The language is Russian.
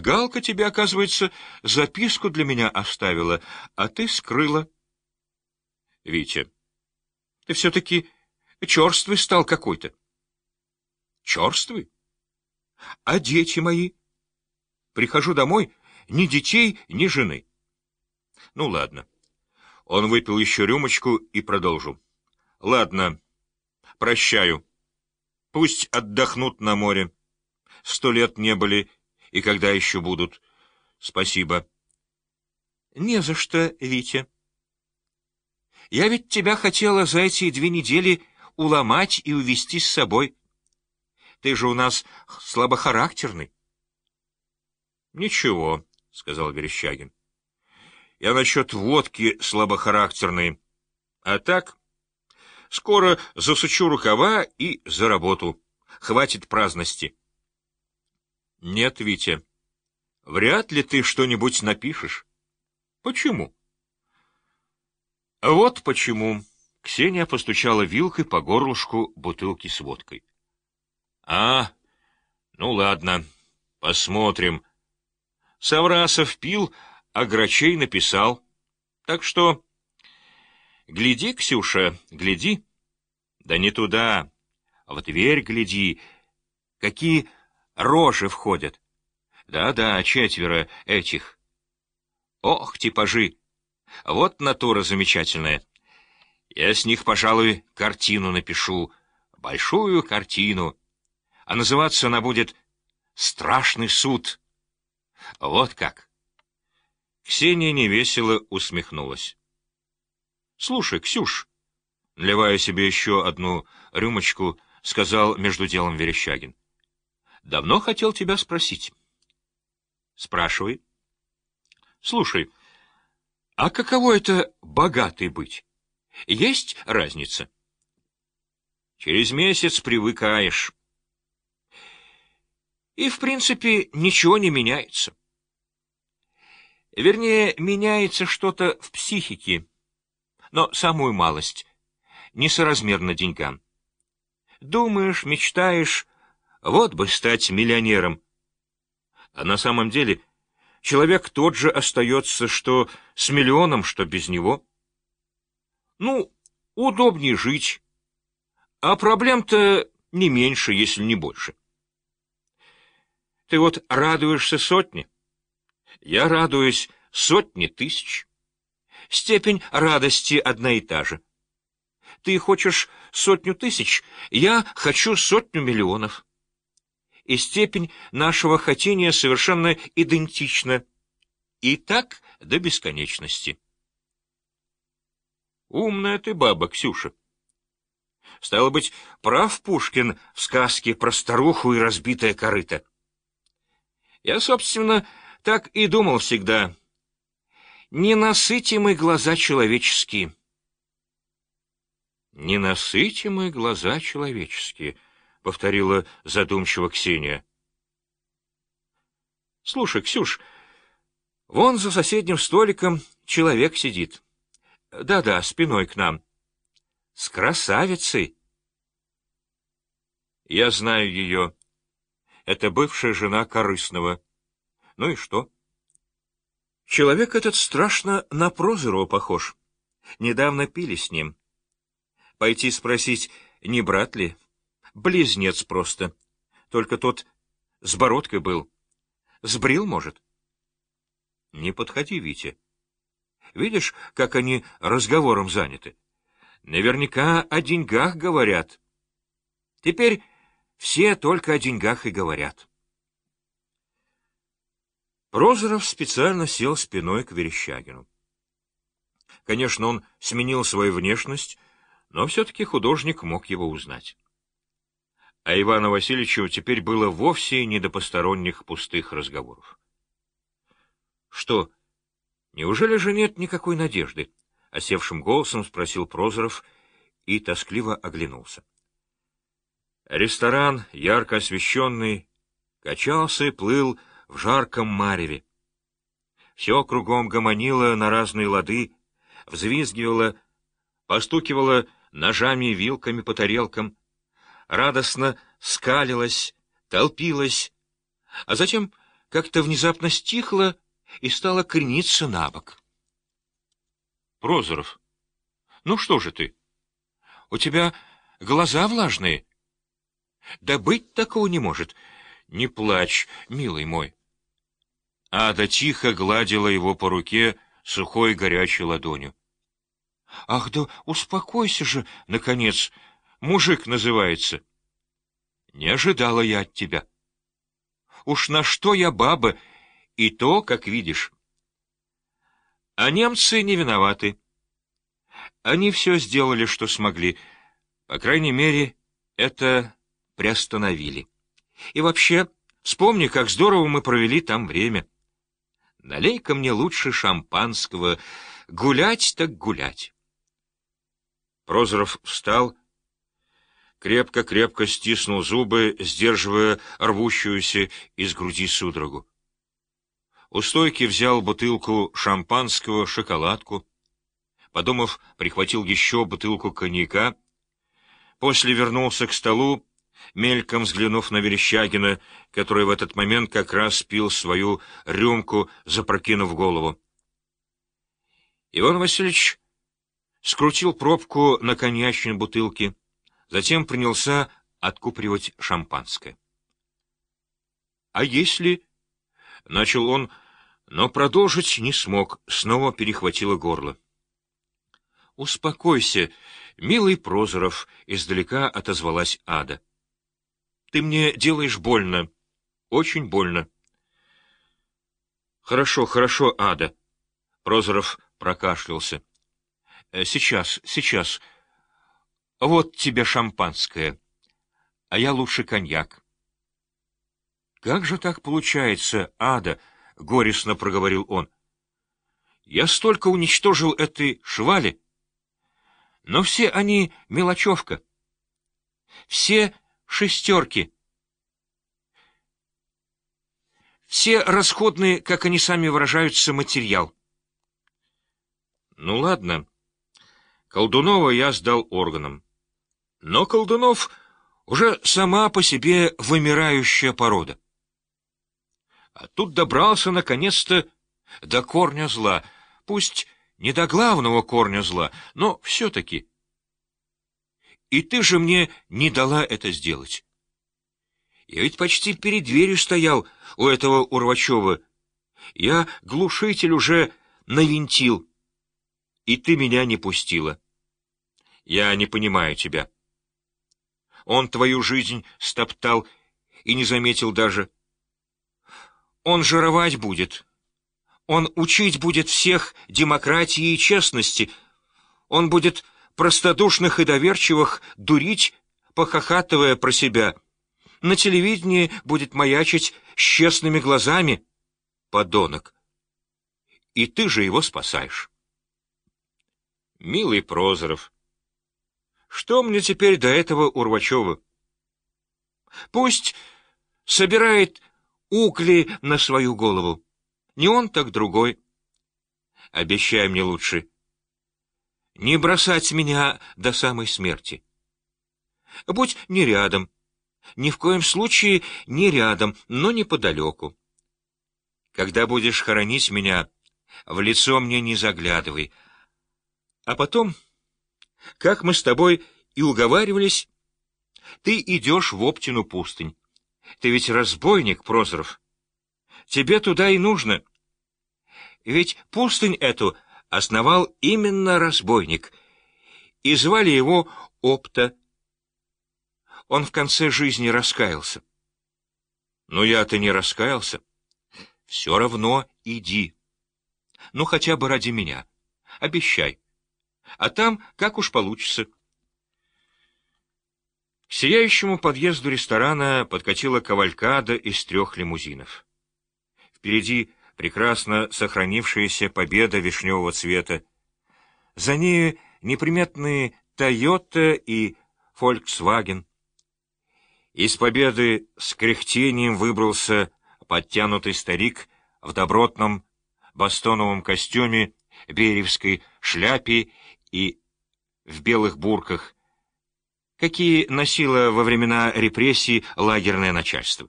Галка тебе, оказывается, записку для меня оставила, а ты скрыла. Витя, ты все-таки черствый стал какой-то. Черствый? А дети мои? Прихожу домой, ни детей, ни жены. Ну, ладно. Он выпил еще рюмочку и продолжил. Ладно, прощаю. Пусть отдохнут на море. Сто лет не были, и когда еще будут. Спасибо. Не за что, Витя. Я ведь тебя хотела за эти две недели уломать и увести с собой. Ты же у нас слабохарактерный. Ничего, — сказал Верещагин. Я насчет водки слабохарактерный. А так, скоро засучу рукава и за работу. Хватит праздности. Нет, Витя, вряд ли ты что-нибудь напишешь. Почему? Вот почему. Ксения постучала вилкой по горлышку бутылки с водкой. А, ну ладно, посмотрим. Саврасов пил, а Грачей написал. Так что... Гляди, Ксюша, гляди. Да не туда, в дверь гляди. Какие рожи входят. Да-да, четверо этих. Ох, типажи! Вот натура замечательная. Я с них, пожалуй, картину напишу, большую картину. А называться она будет «Страшный суд». Вот как. Ксения невесело усмехнулась. — Слушай, Ксюш, — наливая себе еще одну рюмочку, сказал между делом Верещагин. Давно хотел тебя спросить. Спрашивай. Слушай, а каково это богатый быть? Есть разница? Через месяц привыкаешь. И, в принципе, ничего не меняется. Вернее, меняется что-то в психике, но самую малость, несоразмерно деньгам. Думаешь, мечтаешь, вот бы стать миллионером. А на самом деле человек тот же остается, что с миллионом, что без него. Ну, удобнее жить, а проблем-то не меньше, если не больше. Ты вот радуешься сотне, я радуюсь сотни тысяч. Степень радости одна и та же. Ты хочешь сотню тысяч, я хочу сотню миллионов и степень нашего хотения совершенно идентична. И так до бесконечности. Умная ты баба, Ксюша. Стало быть, прав Пушкин в сказке про старуху и разбитое корыто. Я, собственно, так и думал всегда. Ненасытимы глаза человеческие. Ненасытимы глаза человеческие —— повторила задумчиво Ксения. — Слушай, Ксюш, вон за соседним столиком человек сидит. Да-да, спиной к нам. С красавицей. Я знаю ее. Это бывшая жена Корыстного. Ну и что? Человек этот страшно на Прозорова похож. Недавно пили с ним. Пойти спросить, не брат ли? Близнец просто. Только тот с бородкой был. Сбрил, может? Не подходи, Витя. Видишь, как они разговором заняты? Наверняка о деньгах говорят. Теперь все только о деньгах и говорят. Прозоров специально сел спиной к Верещагину. Конечно, он сменил свою внешность, но все-таки художник мог его узнать а Ивану Васильевичу теперь было вовсе не до посторонних пустых разговоров. — Что, неужели же нет никакой надежды? — осевшим голосом спросил Прозоров и тоскливо оглянулся. Ресторан, ярко освещенный, качался и плыл в жарком мареве. Все кругом гомонило на разные лады, взвизгивало, постукивало ножами и вилками по тарелкам — радостно скалилась, толпилась, а затем как-то внезапно стихла и стала крениться на бок. Прозоров, ну что же ты? У тебя глаза влажные. Да быть такого не может. Не плачь, милый мой. Ада тихо гладила его по руке сухой горячей ладонью. — Ах да успокойся же, наконец, мужик называется. — Не ожидала я от тебя. Уж на что я баба, и то, как видишь. А немцы не виноваты. Они все сделали, что смогли. По крайней мере, это приостановили. И вообще, вспомни, как здорово мы провели там время. Налей-ка мне лучше шампанского. Гулять так гулять. Прозоров встал, крепко-крепко стиснул зубы, сдерживая рвущуюся из груди судорогу. У стойки взял бутылку шампанского, шоколадку. Подумав, прихватил еще бутылку коньяка. После вернулся к столу, мельком взглянув на Верещагина, который в этот момент как раз пил свою рюмку, запрокинув голову. Иван Васильевич скрутил пробку на коньячной бутылке, затем принялся откупривать шампанское. — А если... — начал он, но продолжить не смог, снова перехватило горло. — Успокойся, милый Прозоров, — издалека отозвалась Ада. — Ты мне делаешь больно, очень больно. — Хорошо, хорошо, Ада. Прозоров прокашлялся. Сейчас, сейчас. Вот тебе шампанское, а я лучше коньяк. Как же так получается, Ада? — горестно проговорил он. Я столько уничтожил этой швали. Но все они мелочевка. Все шестерки. Все расходные, как они сами выражаются, материал. Ну ладно. Колдунова я сдал органам. Но Колдунов уже сама по себе вымирающая порода. А тут добрался, наконец-то, до корня зла. Пусть не до главного корня зла, но все-таки. И ты же мне не дала это сделать. Я ведь почти перед дверью стоял у этого Урвачева. Я глушитель уже навинтил, и ты меня не пустила. Я не понимаю тебя. Он твою жизнь стоптал и не заметил даже. Он жировать будет. Он учить будет всех демократии и честности. Он будет простодушных и доверчивых дурить, похохатывая про себя. На телевидении будет маячить с честными глазами. Подонок. И ты же его спасаешь. Милый Прозоров, что мне теперь до этого Урвачева? Пусть собирает укли на свою голову. Не он, так другой. Обещай мне лучше. Не бросать меня до самой смерти. Будь не рядом. Ни в коем случае не рядом, но неподалеку. Когда будешь хоронить меня, в лицо мне не заглядывай. А потом как мы с тобой и уговаривались, ты идешь в Оптину пустынь. Ты ведь разбойник, Прозоров. Тебе туда и нужно. Ведь пустынь эту основал именно разбойник, и звали его Опта. Он в конце жизни раскаялся. Но я-то не раскаялся. Все равно иди. Ну, хотя бы ради меня. Обещай а там как уж получится. К сияющему подъезду ресторана подкатила кавалькада из трех лимузинов. Впереди прекрасно сохранившаяся победа вишневого цвета. За нею неприметные «Тойота» и «Фольксваген». Из победы с кряхтением выбрался подтянутый старик в добротном бастоновом костюме, беревской шляпе и в белых бурках, какие носило во времена репрессий лагерное начальство.